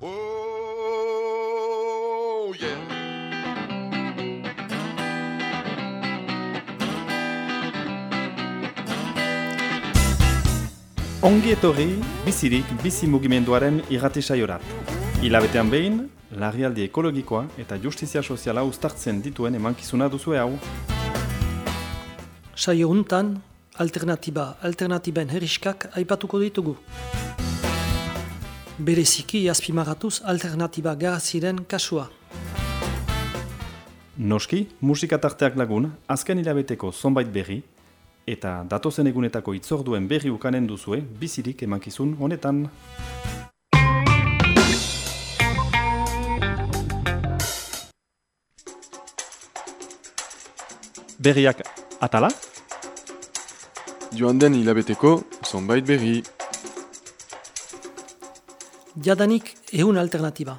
Oh, yeah. Ongi etorri, bizirik, bizi mugimenduaren irrati saiorat. Hilabetean behin, larrialdi ekologikoa eta justizia soziala uztartzen dituen emankizuna duzue hau. Saio untan, alternatiba, alternatiben herriskak aipatuko ditugu. Bereziki azpimaratuz alternatiba garaziren kasua. Noski, musika tarteak lagun, azken hilabeteko zonbait berri, eta datozen egunetako itzorduen berri ukanen duzue, bizirik emankizun honetan. Berriak atala? Joan den hilabeteko zonbait berri. Jadanik ehun alternatiba.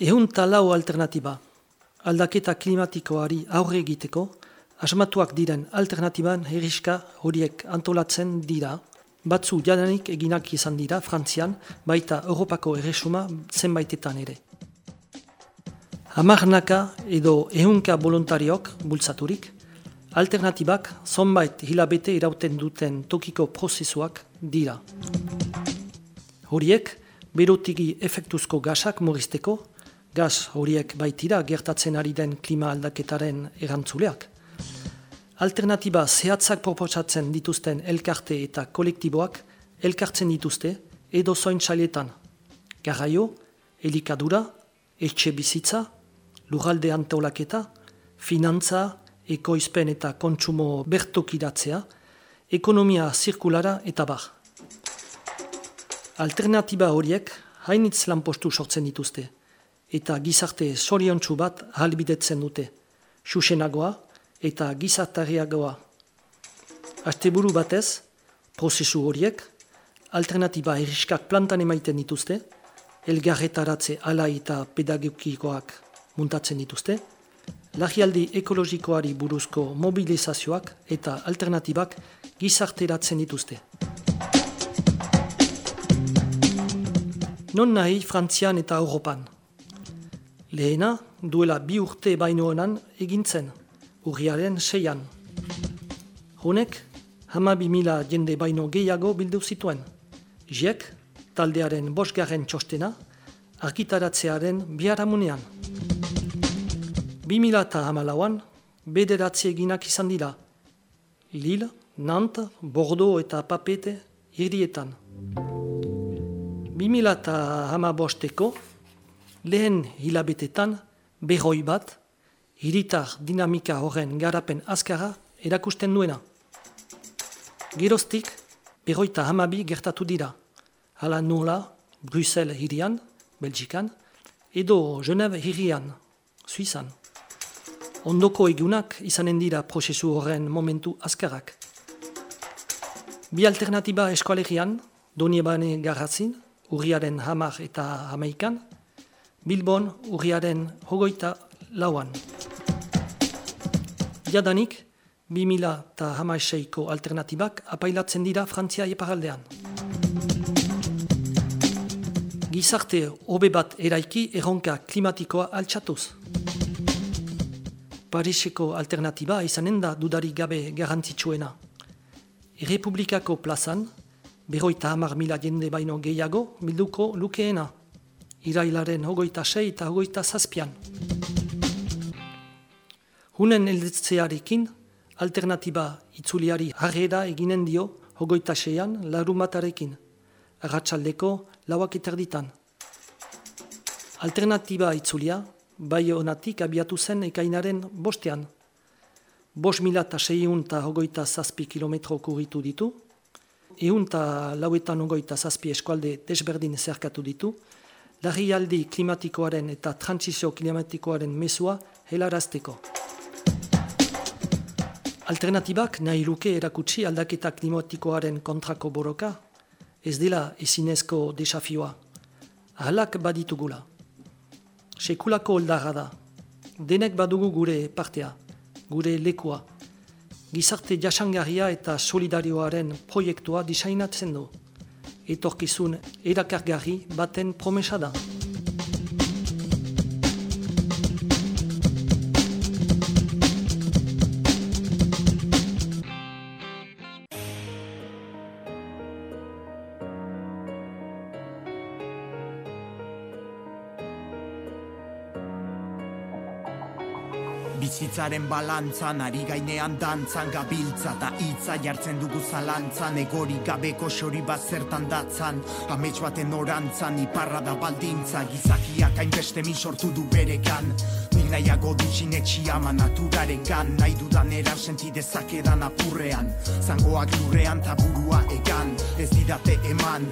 Ehun talau alternatiba. Aldaketa klimatikoari aurre egiteko, asmatuak diren alternatiban herriska horiek antolatzen dira, batzu jadanik eginak izan dira Frantzian, baita Europako erresuma zenbaitetan ere. Hamarnaka edo ehunka volontariok bultzaturik, alternatibak zonbait hilabete irauten duten tokiko prozesuak dira. Horiek, berotigi efektuzko gasak moristeko, gaz horiek baitira gertatzen ari den klima aldaketaren erantzuleak. Alternatiba zehatzak proposatzen dituzten elkarte eta kolektiboak elkartzen dituzte edo zoin txaletan. Garraio, elikadura, etxe bizitza, lurralde antolaketa, finantza, ekoizpen eta kontsumo bertokiratzea, ekonomia zirkulara eta bar. Alternatiba horiek hainitz lanpostu sortzen dituzte, eta gizarte zoriontsu bat halbidetzen dute, xuxenagoa eta gizartariagoa. Asteburu batez, prozesu horiek, alternatiba eriskak plantan emaiten dituzte, elgarretaratze ala eta pedagogikoak muntatzen dituzte, lagialdi ekologikoari buruzko mobilizazioak eta alternatibak gizarteratzen dituzte. Non nahi Frantzian eta Europan. Lehena, duela bi urte bainoenan egintzen, urriaren seian. Honek, hama bi mila jende baino gehiago bildu zituen. Jiek, taldearen bosgarren txostena, arkitaratzearen biharamunean. Bi mila eta hamalauan, bederatzi eginak izan dira. Lille, Nantes, Bordeaux eta Papete hirietan. Bi mila eta hamabosteko, lehen hilabetetan, berroi bat, hiritar dinamika horren garapen azkara erakusten duena. Geroztik, berroita hamabi gertatu dira. Hala nola, Bruxelles hirian, Belgikan, edo Genève hirian, Suizan. Ondoko egunak izanen dira prozesu horren momentu azkarak. Bi alternatiba eskoalegian, Doniebane garratzin, urriaren hamar eta hamaikan, Bilbon urriaren hogoita lauan. Jadanik, 2000 eta hamaiseiko alternatibak apailatzen dira Frantzia eparaldean. Gizarte hobe bat eraiki erronka klimatikoa altxatuz. Pariseko alternatiba izanen da dudari gabe garantzitsuena. Errepublikako plazan, berroita hamar mila jende baino gehiago bilduko lukeena. Irailaren hogoita sei eta hogoita zazpian. Hunen elditzearekin, alternatiba itzuliari harrera eginen dio hogoita seian larumatarekin, arratsaldeko lauak eterditan. Alternatiba itzulia, bai honatik abiatu zen ekainaren bostean. Bos mila eta seiun eta hogoita zazpi kilometro kurritu ditu, eun eta lauetan hogoita zazpi eskualde desberdin zerkatu ditu, larrialdi klimatikoaren eta transizio klimatikoaren mesua helarazteko. Alternatibak nahi luke erakutsi aldaketa klimatikoaren kontrako boroka, ez dela ezinezko desafioa. Ahalak baditugula. Sekulako oldarra da. Denek badugu gure partea, gure lekua. Gizarte jasangarria eta solidarioaren proiektua disainatzen du. etorkizun erakargarri baten promesa da. Bizitzaren balantzan, ari gainean dantzan Gabiltza eta hitza jartzen dugu zalantzan. Egori gabeko xori bat zertan datzan Amets baten orantzan, iparra da baldintza. Gizakiak hainbeste min sortu du beregan. Nik nahiago dutxin etxiama naturaren gan Nahi dudan eran senti dezakedan apurrean. Zangoak lurrean taburua egan. Ez didate eman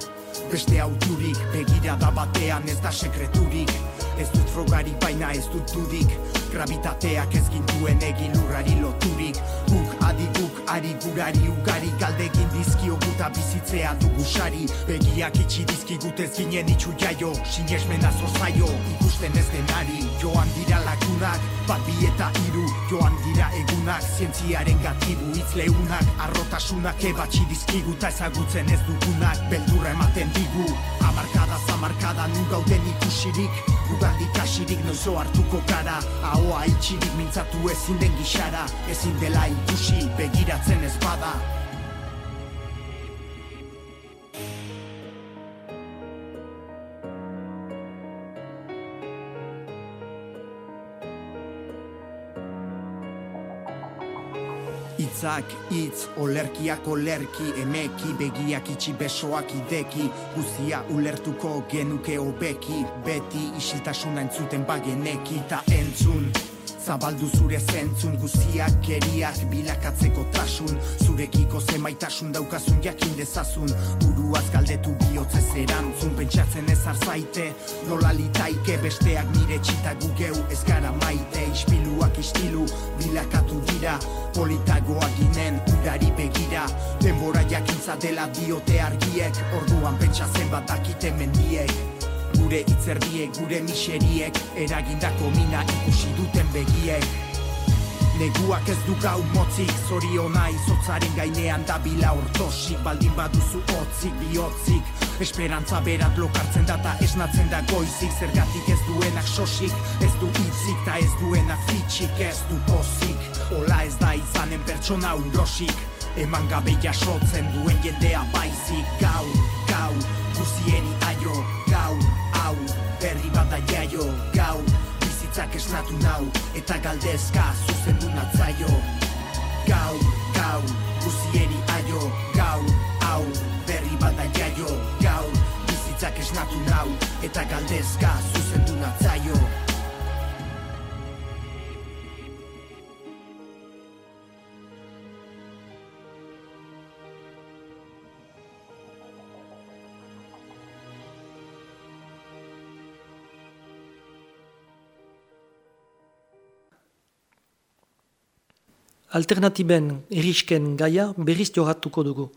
Beste auturik, begira da batean ez da sekreturik Ez dut frogarik baina ez dut dudik. Gravitateak ez gintuen egin lurrari loturik. Guk adiguk ari gurari ugari Galdegin dizkio guta bizitzea dugu sari. Begiak itxi dizkigut ez ginen itxu jaio Sinesmena zozaio ikusten ez denari. Joan dira lagunak, bat bi eta iru Joan dira egunak, zientziaren gatibu Itz leunak, arrotasunak ebatxi dizkigu Ta ezagutzen ez dugunak, beldurra ematen digu. Amarkada zamarkada nu gauden ikusirik Gugandik asirik noizo hartuko gara. Ahoa itxirik mintzatu ezin den gixara Ezin dela ikusi begiratzen ez bada. Itzak, itz, olerkiak olerki, emeki, begiak itxi besoak ideki, guzia ulertuko genuke hobeki, beti isiltasuna entzuten bageneki, ta entzun, Zabaldu zure zentzun guziak keriak bilakatzeko tasun Zurekiko zemaitasun daukazun jakin dezazun. Buruaz galdetu bihotzez erantzun Pentsatzen ez arzaite nola litaike Besteak nire txita gugeu ez gara maite. Ispiluak istilu bilakatu dira. Politagoa ginen udari begira. Denbora jakintza dela diote argiek. Orduan pentsa zenbat dakite mendiek Gure itzerdiek, gure miseriek Eragindako mina ikusi duten begiek. Neguak ez du gau motzik, zoriona izotzaren gainean dabila ortosik Baldin baduzu otzik, bihotzik. Esperantza berat lokartzen data esnatzen da goizik Zergatik ez duenak sosik, ez du hitzik Ta ez duenak fitxik, ez du pozik. Ola ez da izanen pertsona urosik Eman gabe jasotzen duen jendea baizik esnatu nau, eta galdezka zuzendu natzaio. Gaur, gaur, guzieri aio, gaur, hau Berri bada jaio, gaur Bizitzak esnatu nau, eta galdezka zuzendu natzaio Alternatiben erisken gaia berriz joratuko dugu.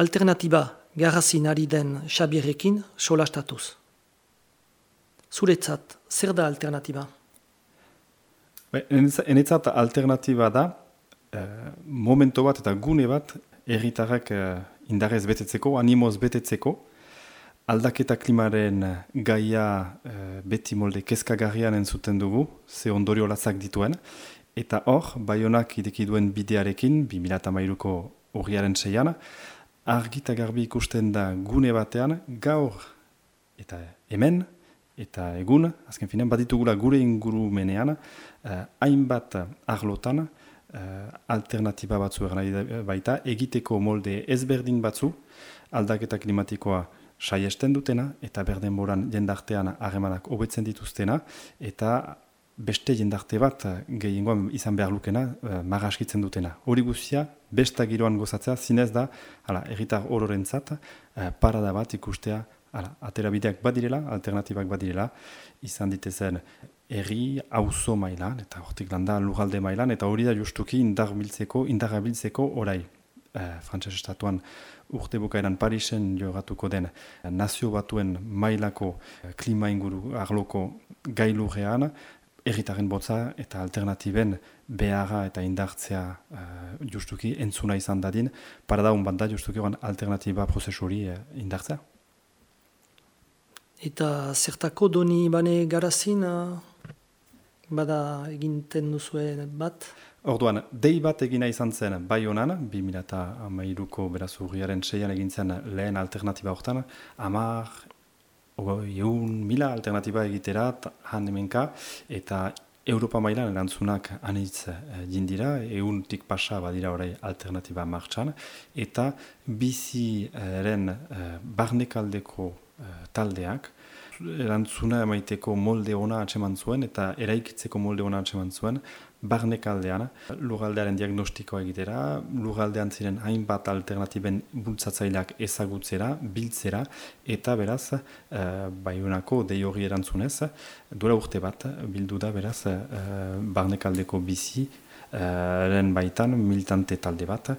Alternatiba garrazin ari den Xabierekin solastatuz. Zuretzat, zer da alternatiba? Be, enetzat alternatiba da, eh, momento bat eta gune bat erritarrak eh, indarrez betetzeko, animoz betetzeko, aldaketa klimaren gaia eh, beti molde kezkagarrian entzuten dugu, ze ondorio latzak dituen, eta hor, baionak ideki duen bidearekin, 2008ko urriaren seian, argita garbi ikusten da gune batean, gaur eta hemen, eta egun, azken finean, baditugula gure ingurumenean, eh, hainbat arlotan, eh, alternatiba batzu nahi baita, egiteko molde ezberdin batzu, aldaketa klimatikoa saiesten dutena, eta berden boran jendartean harremanak hobetzen dituztena, eta beste jendarte bat gehiengoan izan behar lukena, uh, marraskitzen dutena. Hori guztia, besta giroan gozatzea, zinez da, hala, erritar hororen zat, uh, parada bat ikustea, hala, aterabideak badirela, alternatibak badirela, izan ditezen erri, auzo mailan, eta hortik landa lugalde mailan, eta hori da justuki indar biltzeko, indarra biltzeko orai. Uh, Frantses estatuan urte bukaeran Parisen jogatuko den nazio batuen mailako klima inguru arloko gailurrean, erritaren botza eta alternatiben beharra eta indartzea uh, justuki entzuna izan dadin, para daun banda justuki oran alternatiba prozesuri uh, indartzea. Eta zertako doni bane garazin uh, bada eginten duzue bat? Orduan, dei bat egina izan zen bai honan, 2008ko beraz urriaren seian egin zen lehen alternatiba hortan, amar, egun mila alternatiba egiterat han hemenka, eta Europa mailan erantzunak anitz e, jindira, eguntik pasa badira orai alternatiba martxan, eta biziren e, barnekaldeko e, taldeak, erantzuna emaiteko molde ona atseman zuen eta eraikitzeko molde ona atseman zuen barnekaldean lugaldearen diagnostikoa egitera, lugaldean ziren hainbat alternatiben bultzatzaileak ezagutzera, biltzera eta beraz e, baiunako dei hori erantzunez duela urte bat bildu da beraz e, barnekaldeko bizi eren baitan militante talde bat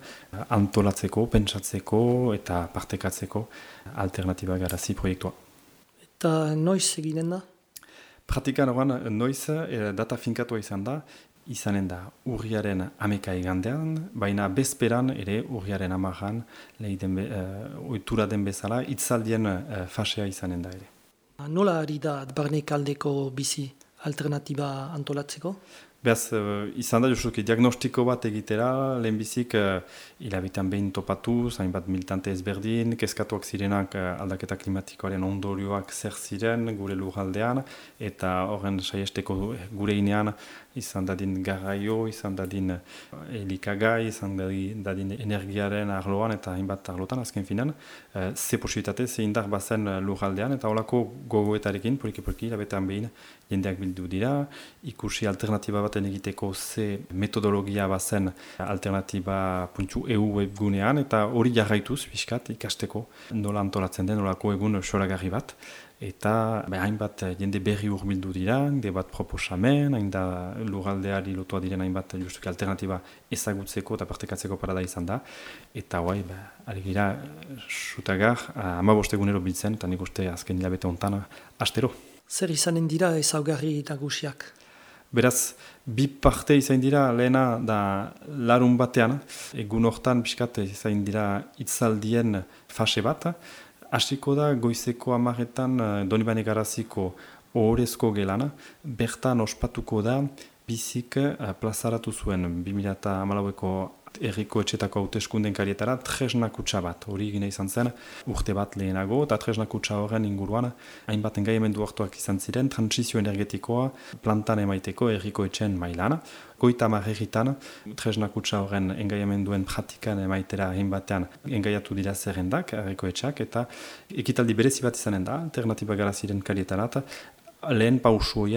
antolatzeko, pentsatzeko eta partekatzeko alternatiba garazi proiektua. Eta noiz eginen da? Pratikan oran noiz data finkatua izan da, izanen da urriaren ameka egandean, baina bezperan ere urriaren amaran lehiden be, uh, oitura den bezala, itzaldien uh, fasea izanen da ere. Nola ari da barnek aldeko bizi alternatiba antolatzeko? Beaz, uh, izan da justuki diagnostiko bat egitera, lehenbizik uh, hilabitan behin topatu, zainbat militante ezberdin, kezkatuak zirenak uh, aldaketa klimatikoaren ondorioak zer ziren gure lurraldean, eta horren saiesteko gure inean izan dadin garraio, izan dadin elikagai, izan dadin energiaren arloan eta hainbat arlotan azken finan, uh, ze posibilitate, ze indar bazen lurraldean, eta holako gogoetarekin, poliki-poliki, hilabetan behin jendeak bildu dira, ikusi alternatiba baten egiteko ze metodologia bazen alternatiba puntxu EU webgunean eta hori jarraituz, biskat, ikasteko nola antolatzen den, nolako egun soragarri bat. Eta hainbat jende berri urbildu dira, de bat proposamen, hain da lurraldeari lotua diren hainbat justuki alternatiba ezagutzeko eta partekatzeko parada izan da. Eta guai, alegira, sutagar, ama bostegunero biltzen, eta nik uste azken hilabete ontan, astero. Zer izanen dira ezaugarri nagusiak? Beraz, bi parte izan dira lehena da larun batean, egun hortan biskat izan dira itzaldien fase bat. Hasiko da goizeko amaretan eh, Donibane Garaziko ohorezko gelana, bertan ospatuko da bizik uh, plazaratu zuen 2008ko erriko etxetako hauteskunden karietara tresnakutsa bat, hori gine izan zen urte bat lehenago, eta tresnakutsa horren inguruan hainbat engaiamendu hartuak izan ziren, transizio energetikoa plantan emaiteko erriko etxen mailan. Goita marregitan, tresnakutsa horren engaiamenduen pratikan emaitera hainbatean engaiatu dira zerrendak, erriko etxak, eta ekitaldi berezi bat izanen da, alternatiba gara ziren karietarat, lehen pausu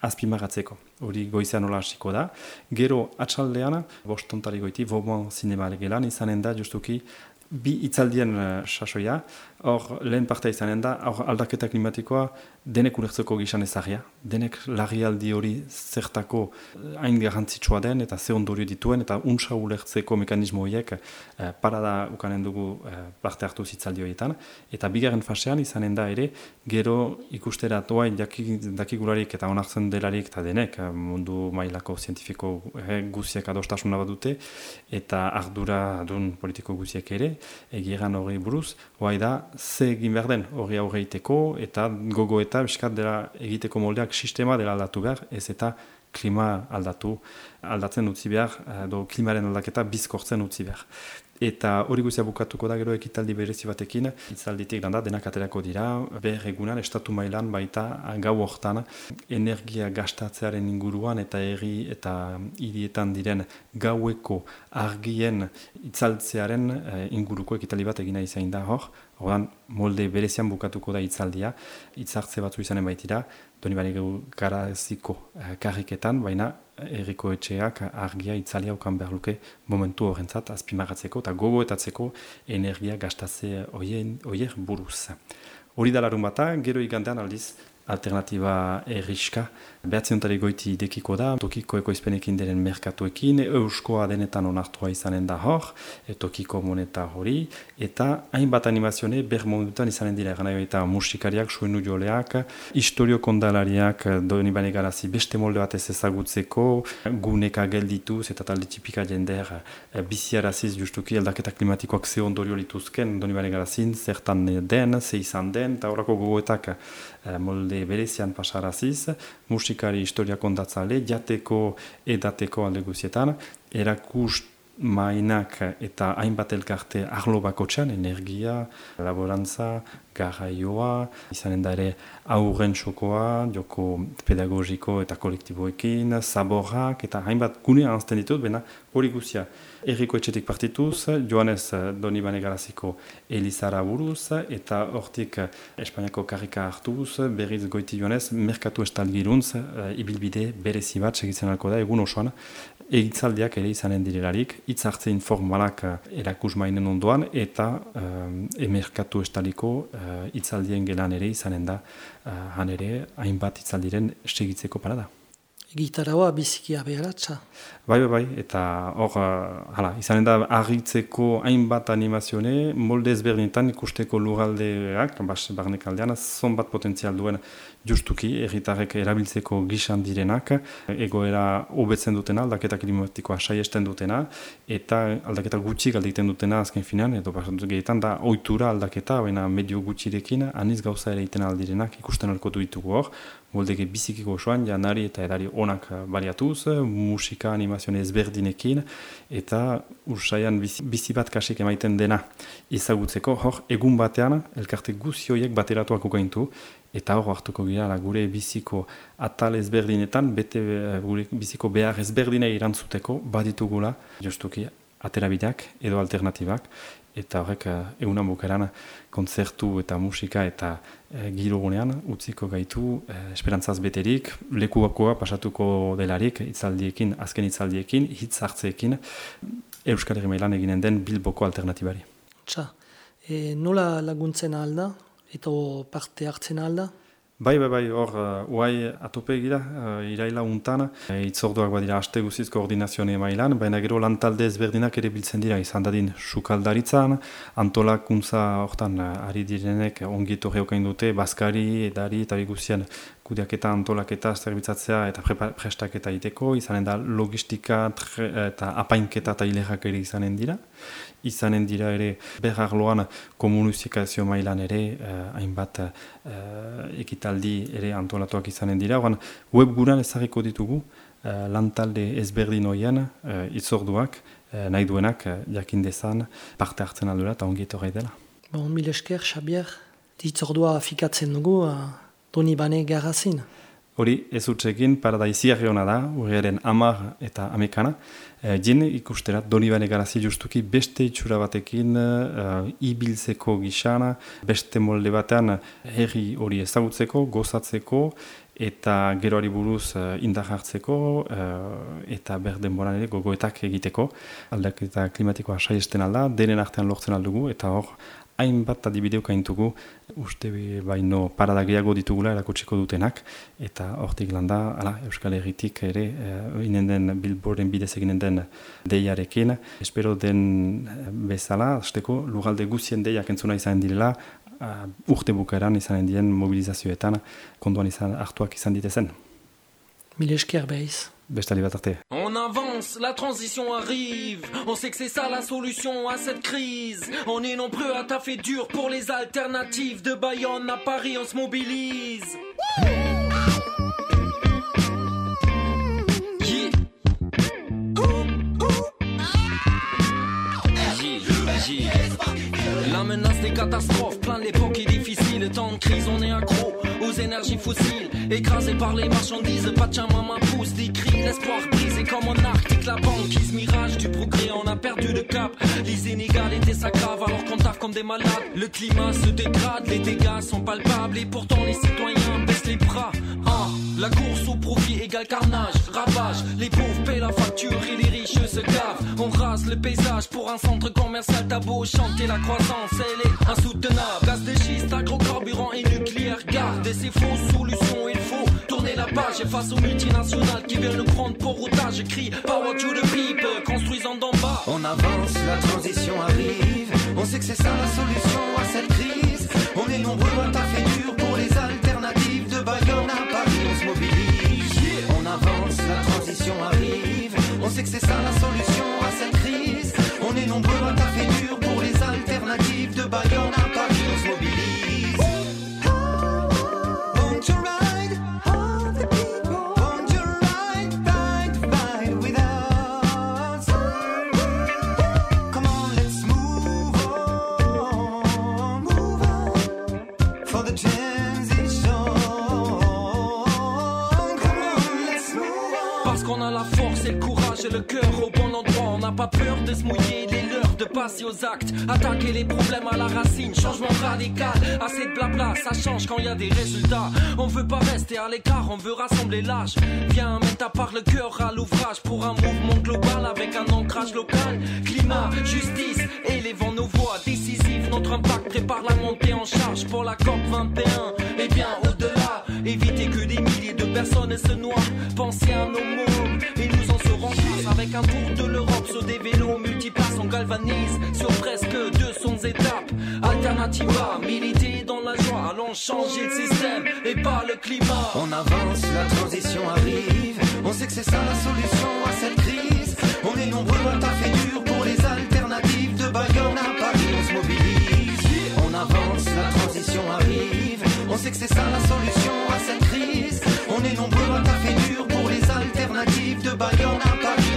azpimagatzeko. Hori goizean nola hasiko da. Gero atxaldean, bostontari goiti, vobon zinema legelan, izanen da justuki bi itzaldien uh, sasoia, hor lehen partea izanen da, hor aldaketa klimatikoa denek ulertzeko gizan ezagia, denek larrialdi hori zertako eh, hain garrantzitsua den eta ze ondorio dituen eta untsa ulertzeko mekanismo horiek uh, parada ukanen dugu uh, parte hartu zitzaldi horietan. Eta bigarren fasean izanen da ere, gero ikustera toa dakigularik eta onartzen delarik eta denek mundu mailako zientifiko eh, guziek adostasuna bat dute eta ardura dun politiko guziek ere, egiran hori buruz, hoai da, ze egin behar den hori aurreiteko eta gogo eta biskat dela egiteko moldeak sistema dela aldatu behar, ez eta klima aldatu, aldatzen utzi behar, edo klimaren aldaketa bizkortzen utzi behar. Eta hori guzia bukatuko da gero ekitaldi berezi batekin, itzalditik da denak aterako dira, behar egunan, estatu mailan baita gau hortan, energia gastatzearen inguruan eta erri eta hirietan diren gaueko argien itzaltzearen eh, inguruko ekitaldi bat egina izain da hor, Hordan, molde berezian bukatuko da itzaldia, itzartze batzu izanen baitira, doni bari garaziko eh, karriketan, baina erriko etxeak argia itzalia ukan behar luke momentu horrentzat azpimagatzeko eta gogoetatzeko energia gastatze oier buruz. Hori da larun bata, gero igandean aldiz alternatiba erriska. Behatziontari goiti idekiko da, tokiko ekoizpenekin diren merkatuekin, euskoa denetan onartua izanen da hor, e, tokiko moneta hori, eta hainbat animazione ber momentutan izanen dira, gana eta musikariak, suenu joleak, historio kondalariak, doni bane garazi beste molde bat ez ezagutzeko, guneka geldituz eta talde txipika jender e, biziaraziz justuki aldaketa klimatikoak ze ondorio lituzken, doni bane garazin, zertan den, ze izan den, eta horako gogoetak molde berezian pasaraziz, musikari historia kontatzale, jateko edateko alde guzietan, erakust mainak eta hainbat elkarte arlo bakotxan, energia, laborantza, garraioa, izanen da ere aurren txokoa, joko pedagogiko eta kolektiboekin, zaborrak eta hainbat gunea anzten ditut, bena hori guzia. Erriko etxetik partituz, Joanes Donibane Garaziko Elizara buruz, eta hortik Espainiako karrika hartuz, berriz goiti Joanes, merkatu estalgiruntz, uh, ibilbide berezi bat segitzen alko da, egun osoan, egitzaldiak ere izanen direlarik, hitz hartze informalak erakus mainen ondoan, eta uh, emerkatu estaliko uh, itzaldien gelan ere izanen da, uh, han ere, hainbat itzaldiren segitzeko parada gitaraua bizikia beharatza. Bai, bai, bai, eta hor, uh, hala, izanen da, argitzeko hainbat animazione, molde ezberdinetan ikusteko lugaldeak, bas, barnek aldean, zon bat potentzial duen justuki, erritarrek erabiltzeko gisan direnak, egoera hobetzen dutena, aldaketa klimatikoa saiesten dutena, eta aldaketa gutxi galditen dutena azken finean, edo gehietan da, oitura aldaketa, baina medio gutxirekin, aniz gauza ere iten aldirenak ikusten alko ditugu hor, moldeke bizikiko osoan, janari eta edari onak baliatuz, musika, animazioa ezberdinekin, eta ursaian bizi, bat kasik emaiten dena ezagutzeko, hor, egun batean, elkarte guzioiek bateratuak ukaintu, eta hor hartuko gira gure biziko atal ezberdinetan, bete eh, gure biziko behar ezberdine irantzuteko, baditugula, justuki, aterabideak edo alternatibak, eta horrek egunan bukaran kontzertu eta musika eta uh, giro utziko gaitu uh, esperantzaz beterik, lekuakoa pasatuko delarik itzaldiekin, azken itzaldiekin, hitz hartzeekin Euskal Herri mailan eginen den bilboko alternatibari. Txa, e, nola laguntzen alda eta parte hartzen alda? Bai, bai, bai, hor, uh, uai atope egira, uh, iraila untan, e, itzorduak badira haste guziz koordinazione mailan, baina gero lantalde ezberdinak ere biltzen dira, izan dadin sukaldaritzan, antolakuntza hortan uh, ari direnek ongi torre dute, baskari, edari eta guzien kudiaketa antolaketa zerbitzatzea eta prestaketa iteko, izanen da logistika eta apainketa eta hilerak ere izanen dira izanen dira ere berrarloan komunizikazio mailan ere uh, hainbat uh, ekitaldi ere antolatuak izanen dira. Oran, webguran ezagiko ditugu uh, lantalde ezberdin hoian uh, itzorduak uh, nahi duenak uh, jakin dezan parte hartzen aldura eta ongi etorri dela. Bon, mil esker, Xabier, itzordua fikatzen dugu uh, Toni Bane garrazin. Hori, ez utzekin, parada iziarri hona da, urriaren amar eta amekana. E, Jen ikusterat, doni bane garazi justuki beste itxura batekin uh, ibiltzeko gixana, beste molde batean herri hori ezagutzeko, gozatzeko, eta geroari buruz indar hartzeko, eta berden boran ere gogoetak egiteko. Aldaketa klimatikoa saiesten alda, denen artean lortzen aldugu, eta hor, hainbat adibideo kaintugu uste baino parada gehiago ditugula erakutsiko dutenak eta hortik landa ala, Euskal Herritik ere uh, inen den bilboren bidez eginen den deiarekin. Espero den eh, bezala azteko lugalde guzien deiak entzuna izan direla uh, urte bukaeran izan dien mobilizazioetan konduan izan hartuak izan ditezen Mil esker behiz On avance, la transition arrive. On sait que c'est ça la solution à cette crise. On est nombreux à taffer dur pour les alternatives. De Bayonne à Paris, on se mobilise. La menace des catastrophes, plein l'époque est difficile. Le temps de crise, on est accro aux énergies fossiles. Écrasé par les marchandises, pas de maman pousse des cris. L'espoir comme en Arctique, la banquise, mirage du progrès, on a perdu le cap. Les inégalités s'aggravent alors qu'on taffe comme des malades. Le climat se dégrade, les dégâts sont palpables et pourtant les citoyens baissent les bras. Ah, la course au profit égale carnage, ravage. Les pauvres paient la facture et les riches se gavent. On rase le paysage pour un centre commercial. T'as beau chanter la croissance, elle est insoutenable. Gaz de schiste, agrocarburant et nucléaire, garde c'est faux, solution il faut tourner la page et face aux multinationales qui viennent le prendre pour otage. J'écris Power to the people, construisant d'en bas. On avance, la transition arrive. On sait que c'est ça la solution à cette crise. On est nombreux à taffer dur pour les alternatives de Bayonne à Paris. On se mobilise. On avance, la transition arrive. On sait que c'est ça la solution à cette crise. On est nombreux à taffer dur pour les alternatives de Bayonne à Paris. On se mobilise. Le cœur au bon endroit. On n'a pas peur de se mouiller, il est l'heure de passer aux actes. Attaquer les problèmes à la racine, changement radical. Assez de blabla, ça change quand il y a des résultats. On veut pas rester à l'écart, on veut rassembler l'âge. Viens, mettre à part le cœur à l'ouvrage pour un mouvement global avec un ancrage local. Climat, justice, élevant nos voix décisives. Notre impact prépare la montée en charge pour la COP 21. Et bien au-delà, éviter que des milliers de personnes se noient. Pensez à nos mômes et nous avec un tour de l'Europe sur des vélos multiplaces. On galvanise sur presque 200 étapes. Alternativa, militer dans la joie. Allons changer le système et pas le climat. On avance, la transition arrive. On sait que c'est ça la solution à cette crise. On est nombreux à taffer dur pour les alternatives de Bayonne à Paris. On se mobilise. On avance, la transition arrive. On sait que c'est ça la solution à cette crise. On est nombreux à taffer dur pour les alternatives de Bayonne à Paris.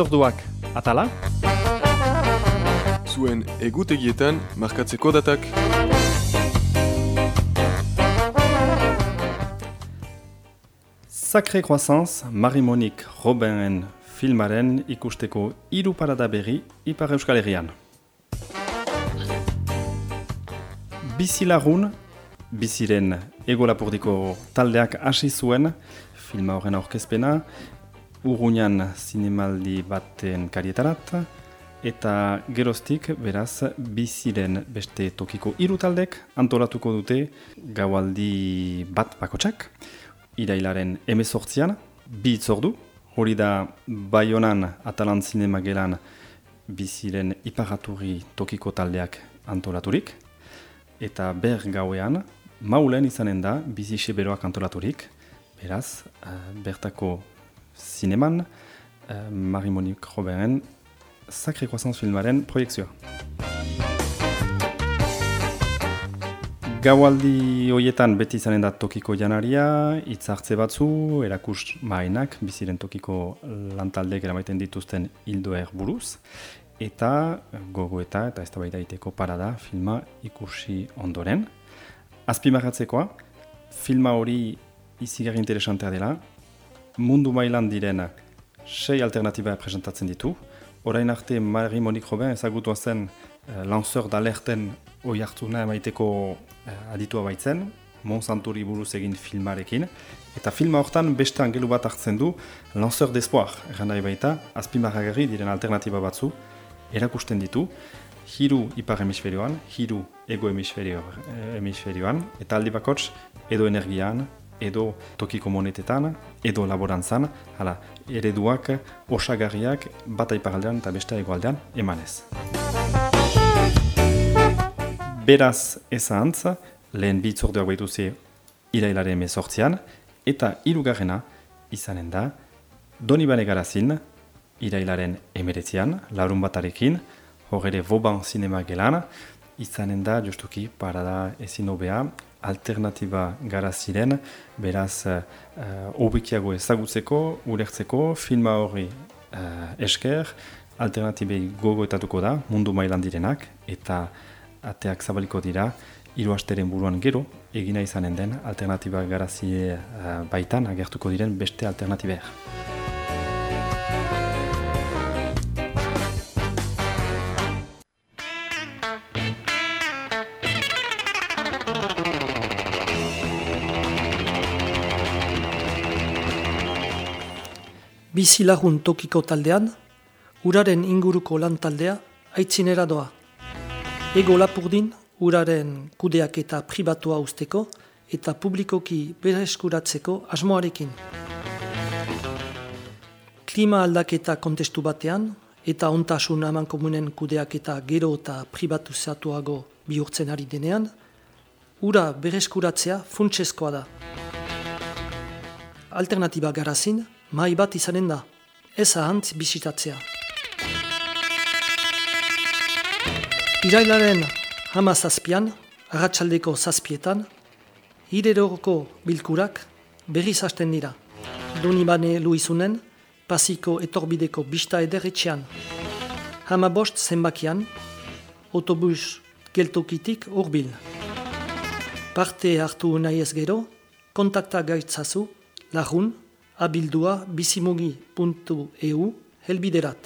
Itzorduak atala, Zuen egutegietan markatzeko datak. Sacré Croissance, Marie-Monique Robinen filmaren ikusteko hiru parada berri Ipar Euskal Herrian. Bizilagun, biziren egolapurdiko taldeak hasi zuen, filma horren aurkezpena, urruñan zinemaldi baten karietarat, eta geroztik, beraz, biziren beste tokiko hiru taldek antolatuko dute gaualdi bat bakotsak, irailaren emezortzian, bi itzordu, hori da Baionan Atalan Zinema gelan biziren iparaturri tokiko taldeak antolaturik, eta ber gauean, maulen izanen da bizi seberoak antolaturik, beraz, eh, bertako zineman, uh, Marie-Monique Roberen Sacré Croissance filmaren proiektzioa. Gaualdi hoietan beti izanen da tokiko janaria, hitz hartze batzu, erakus mainak, biziren tokiko lantaldek eramaiten dituzten hildoer buruz, eta gogoeta eta ez da parada filma ikusi ondoren. Azpimarratzekoa, filma hori izigarri interesantea dela, mundu mailan diren sei alternatiba presentatzen ditu. Orain arte Marie-Monique Robin ezagutua zen eh, lanceur d'alerten oi hartuna emaiteko eh, aditua baitzen, Monsanturi buruz egin filmarekin, eta filma hortan beste angelu bat hartzen du lanceur d'espoir, erran nahi baita, azpimarragarri diren alternatiba batzu, erakusten ditu, hiru ipar hemisferioan, hiru ego eh, hemisferioan, eta aldi bakots edo energian, edo tokiko monetetan, edo laborantzan, hala, ereduak osagarriak bata iparaldean eta beste egoaldean emanez. Beraz ezantz, lehen bitzordeak baituze irailaren mezortzian, eta hirugarrena izanen da Donibane Garazin irailaren emeretzian, larun batarekin, hor ere Voban Cinema gelan, izanen da justuki parada ezin hobea alternatiba garaziren, beraz uh, obikiago ezagutzeko, ulertzeko, filma horri uh, esker, alternatibei gogoetatuko da, mundu mailan direnak, eta ateak zabaliko dira, hiru asteren buruan gero, egina izanen den alternatiba garazie uh, baitan agertuko diren beste alternatibeak. Bizi lagun tokiko taldean, uraren inguruko lan taldea aitzinera doa. Ego lapurdin, uraren kudeak eta pribatua usteko eta publikoki bereskuratzeko asmoarekin. Klima aldaketa kontestu batean eta ontasun aman komunen kudeak eta gero eta pribatu zatuago bihurtzen ari denean, ura bereskuratzea funtsezkoa da. Alternatiba garazin, mai bat izanen da, ez ahantz bisitatzea. Irailaren hama zazpian, agatsaldeko zazpietan, hireroko bilkurak berriz hasten dira. Donibane Luizunen, pasiko etorbideko bista ederretxean. Hama bost zenbakian, autobus geltokitik urbil. Parte hartu nahi ez gero, kontakta gaitzazu, lagun, abildua bizimugi.eu helbiderat.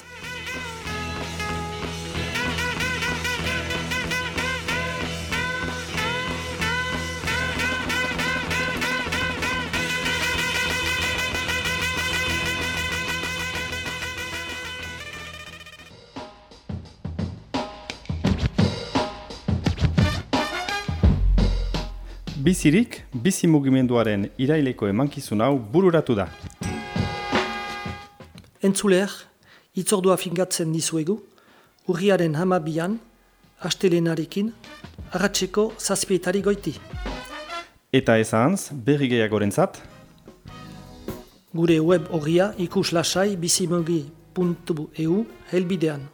Bizirik, bizi mugimenduaren iraileko emankizun hau bururatu da. Entzuleer, itzordua fingatzen dizuegu, urriaren hamabian, astelenarekin, arratseko zazpietari goiti. Eta ezahantz, berri gehiagorentzat, Gure web horria ikus lasai bizimugi.eu helbidean.